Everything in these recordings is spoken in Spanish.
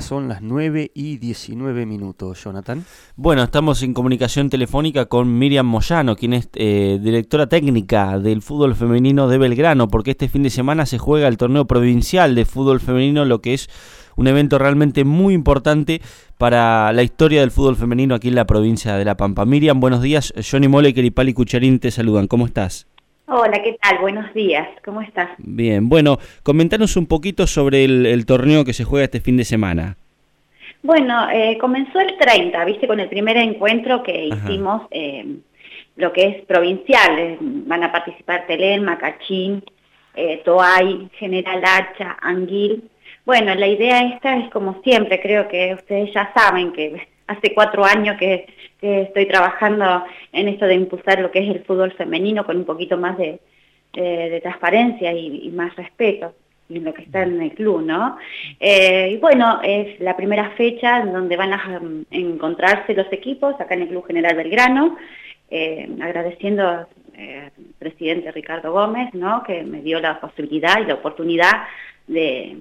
Son las 9 y 19 minutos, Jonathan. Bueno, estamos en comunicación telefónica con Miriam Moyano, quien es eh, directora técnica del fútbol femenino de Belgrano, porque este fin de semana se juega el torneo provincial de fútbol femenino, lo que es un evento realmente muy importante para la historia del fútbol femenino aquí en la provincia de La Pampa. Miriam, buenos días. Johnny Moleker y Pali Cucharín te saludan. ¿Cómo estás? Hola, ¿qué tal? Buenos días, ¿cómo estás? Bien, bueno, comentanos un poquito sobre el, torneo que se juega este fin de semana. Bueno, eh, comenzó el 30, viste, con el primer encuentro que hicimos, eh, lo que es provincial, eh, van a participar Telén, Macachín, Toay, General Hacha, Anguil. Bueno, la idea esta es como siempre, creo que ustedes ya saben que hace cuatro años que, estoy trabajando en esto de impulsar lo que es el fútbol femenino con un poquito más de, transparencia y, más respeto en lo que está en el club, ¿no? Eh, y bueno, es la primera fecha en donde van a um, encontrarse los equipos acá en el Club General Belgrano, eh, agradeciendo al eh, presidente Ricardo Gómez, ¿no? Que me dio la posibilidad y la oportunidad de,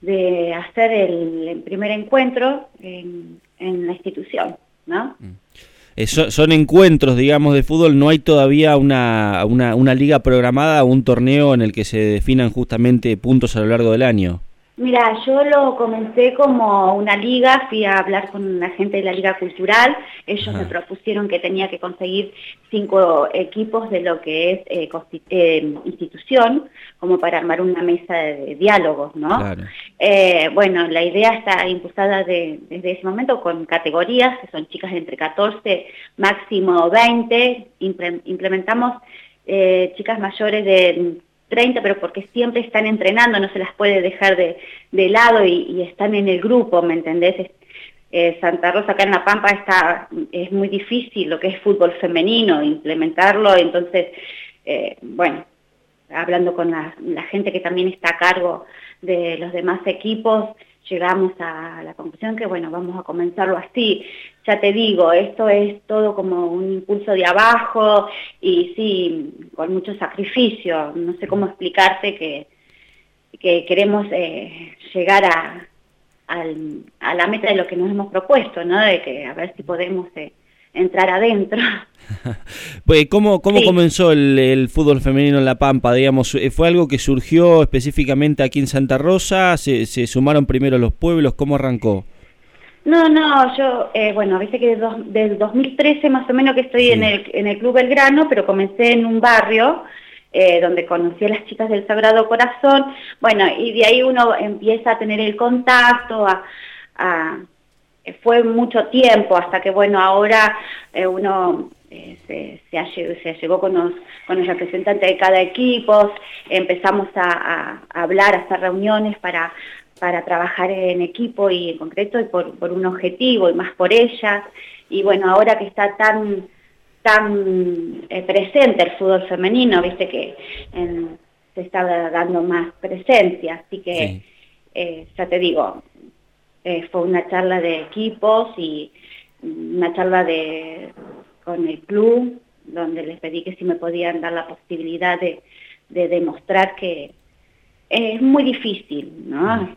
de hacer el, primer encuentro en, la institución, ¿no? Mm. Eh, son encuentros, digamos, de fútbol, no hay todavía una, una, una liga programada, un torneo en el que se definan justamente puntos a lo largo del año. Mira, yo lo comencé como una liga, fui a hablar con la gente de la Liga Cultural, ellos me propusieron que tenía que conseguir cinco equipos de lo que es eh, eh, institución, como para armar una mesa de, diálogos, ¿no? Eh, bueno, la idea está impulsada desde ese momento con categorías, que son chicas entre 14, máximo 20, implementamos chicas mayores de 30, pero porque siempre están entrenando, no se las puede dejar de, lado y, están en el grupo, ¿me entendés? Eh, Santa Rosa acá en La Pampa está, es muy difícil lo que es fútbol femenino, implementarlo, entonces, eh, bueno, hablando con la, gente que también está a cargo de los demás equipos, llegamos a la conclusión que, bueno, vamos a comenzarlo así. Ya te digo, esto es todo como un impulso de abajo y sí, con mucho sacrificio. No sé cómo explicarte que, que queremos eh, llegar a, a la meta de lo que nos hemos propuesto, ¿no? De que a ver si podemos... Eh, entrar adentro. pues, ¿Cómo, cómo comenzó el, fútbol femenino en La Pampa? Digamos, eh, ¿Fue algo que surgió específicamente aquí en Santa Rosa? ¿Se, sumaron primero los pueblos? ¿Cómo arrancó? No, no, yo, eh, bueno, viste que del 2013 más o menos que estoy en, el, en el Club Belgrano, pero comencé en un barrio eh, donde conocí a las chicas del Sagrado Corazón, bueno, y de ahí uno empieza a tener el contacto, a fue mucho tiempo hasta que, bueno, ahora eh, uno eh, se, se, llegó con los, con los representantes de cada equipo, empezamos a, hablar, a hacer reuniones para, para trabajar en equipo y en concreto y por, por un objetivo y más por ellas. Y bueno, ahora que está tan tan eh, presente el fútbol femenino, viste que se está dando más presencia, así que ya te digo, eh, fue una charla de equipos y una charla de, con el club, donde les pedí que si me podían dar la posibilidad de, demostrar que es muy difícil, ¿no?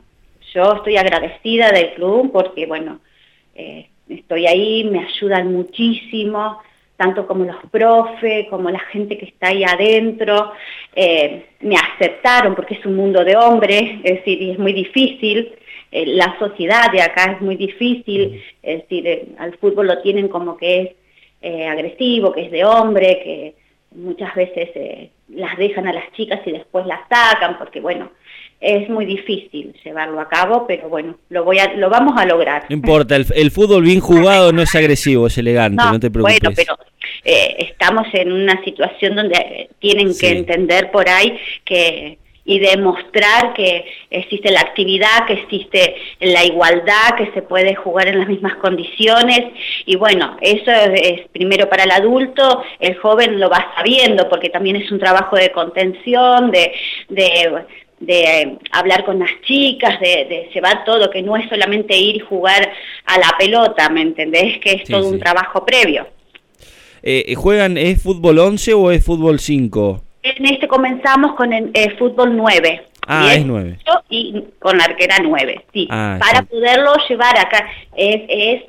Yo estoy agradecida del club porque, bueno, eh, estoy ahí, me ayudan muchísimo, tanto como los profes, como la gente que está ahí adentro, eh, me aceptaron porque es un mundo de hombres, es decir, y es muy difícil, eh, la sociedad de acá es muy difícil, es decir, al fútbol lo tienen como que es agresivo, que es de hombre, que muchas veces las dejan a las chicas y después las sacan, porque bueno, es muy difícil llevarlo a cabo, pero bueno, lo voy a, lo vamos a lograr. No importa, el, fútbol bien jugado no es agresivo, es elegante, no, te preocupes. Bueno, pero estamos en una situación donde tienen que entender por ahí que y demostrar que existe la actividad, que existe la igualdad, que se puede jugar en las mismas condiciones y bueno, eso es, primero para el adulto, el joven lo va sabiendo porque también es un trabajo de contención, de, de hablar con las chicas, de, de, llevar todo, que no es solamente ir y jugar a la pelota, ¿me entendés? Que es todo un trabajo previo. Eh, ¿Juegan, es fútbol 11 o es fútbol 5? En este comenzamos con el, fútbol 9. Ah, es 9. Y con la arquera 9, sí. Ah, para poderlo llevar acá, es, es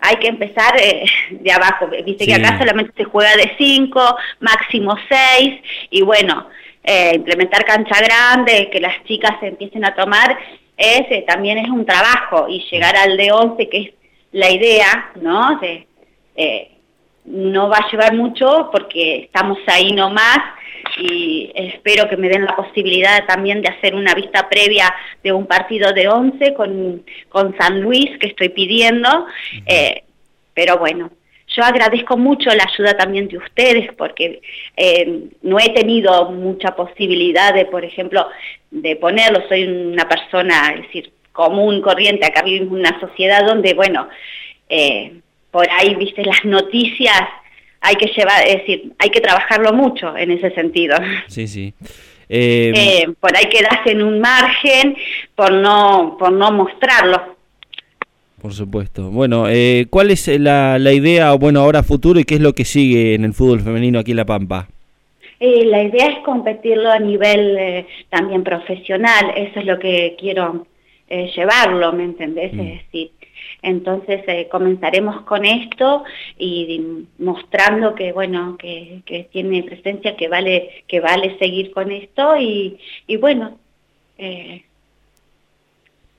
hay que empezar eh, de abajo. Viste que acá solamente se juega de 5, máximo 6, y bueno, eh, implementar cancha grande, que las chicas se empiecen a tomar, ese también es un trabajo, y llegar al de 11, que es la idea, ¿no? De, eh, no va a llevar mucho porque estamos ahí nomás y espero que me den la posibilidad también de hacer una vista previa de un partido de 11 con, con San Luis que estoy pidiendo, eh, pero bueno, yo agradezco mucho la ayuda también de ustedes porque eh, no he tenido mucha posibilidad de, por ejemplo, de ponerlo, soy una persona, es decir, común, corriente, acá vivimos en una sociedad donde, bueno, eh, por ahí, viste, las noticias hay que llevar, es decir, hay que trabajarlo mucho en ese sentido. Sí, sí. Eh, por ahí quedas en un margen por no, por no mostrarlo. Por supuesto. Bueno, eh, ¿cuál es la, la idea, bueno, ahora futuro y qué es lo que sigue en el fútbol femenino aquí en La Pampa? la idea es competirlo a nivel también profesional, eso es lo que quiero llevarlo, ¿me entendés? Mm. Es decir, entonces eh, comenzaremos con esto y mostrando que bueno que, tiene presencia, que vale que vale seguir con esto y, bueno eh,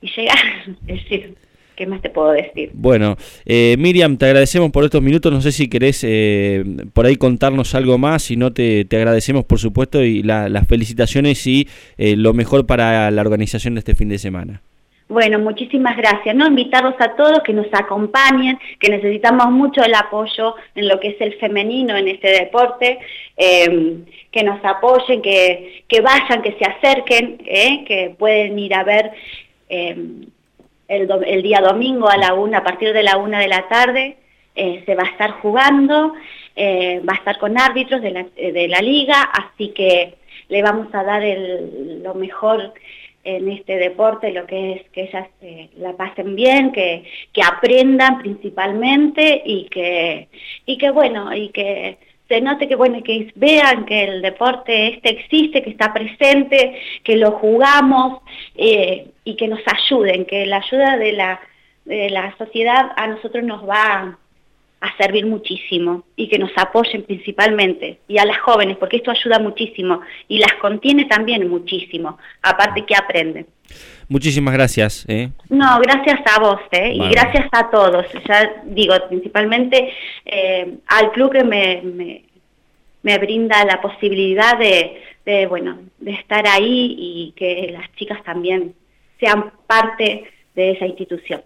y llegar, es decir. ¿Qué más te puedo decir? Bueno, eh, Miriam, te agradecemos por estos minutos. No sé si querés por ahí contarnos algo más. Si no, te, agradecemos, por supuesto, y las felicitaciones y lo mejor para la organización de este fin de semana. Bueno, muchísimas gracias. No invitarlos a todos que nos acompañen, que necesitamos mucho el apoyo en lo que es el femenino en este deporte, em, que nos apoyen, que, que, vayan, que se acerquen, eh, que pueden ir a ver em, el, día domingo a la una, a partir de la una de la tarde. Eh, se va a estar jugando, eh, va a estar con árbitros de la, de la liga, así que le vamos a dar lo mejor en este deporte lo que es que ellas eh, la pasen bien, que, que aprendan principalmente y que, y que bueno, y que se note que vean que el deporte este existe, que está presente, que lo jugamos eh, y que nos ayuden, que la ayuda de la, de la sociedad a nosotros nos va a servir muchísimo y que nos apoyen principalmente y a las jóvenes porque esto ayuda muchísimo y las contiene también muchísimo, aparte que aprenden. Muchísimas gracias. ¿eh? No, gracias a vos ¿eh? y gracias a todos. Ya digo, principalmente eh, al club que me, me, me, brinda la posibilidad de, de, bueno, de estar ahí y que las chicas también sean parte de esa institución.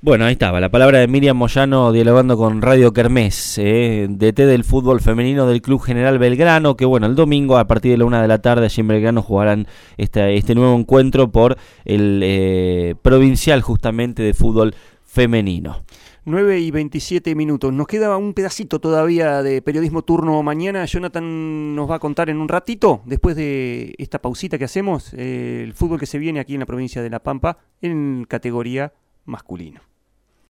Bueno, ahí estaba, la palabra de Miriam Moyano dialogando con Radio Kermés, eh, DT del fútbol femenino del Club General Belgrano, que bueno, el domingo a partir de la una de la tarde allí en Belgrano jugarán este, este nuevo encuentro por el eh, provincial justamente de fútbol femenino. 9 y 27 minutos. Nos queda un pedacito todavía de periodismo turno mañana. Jonathan nos va a contar en un ratito, después de esta pausita que hacemos, eh, el fútbol que se viene aquí en la provincia de La Pampa en categoría masculino.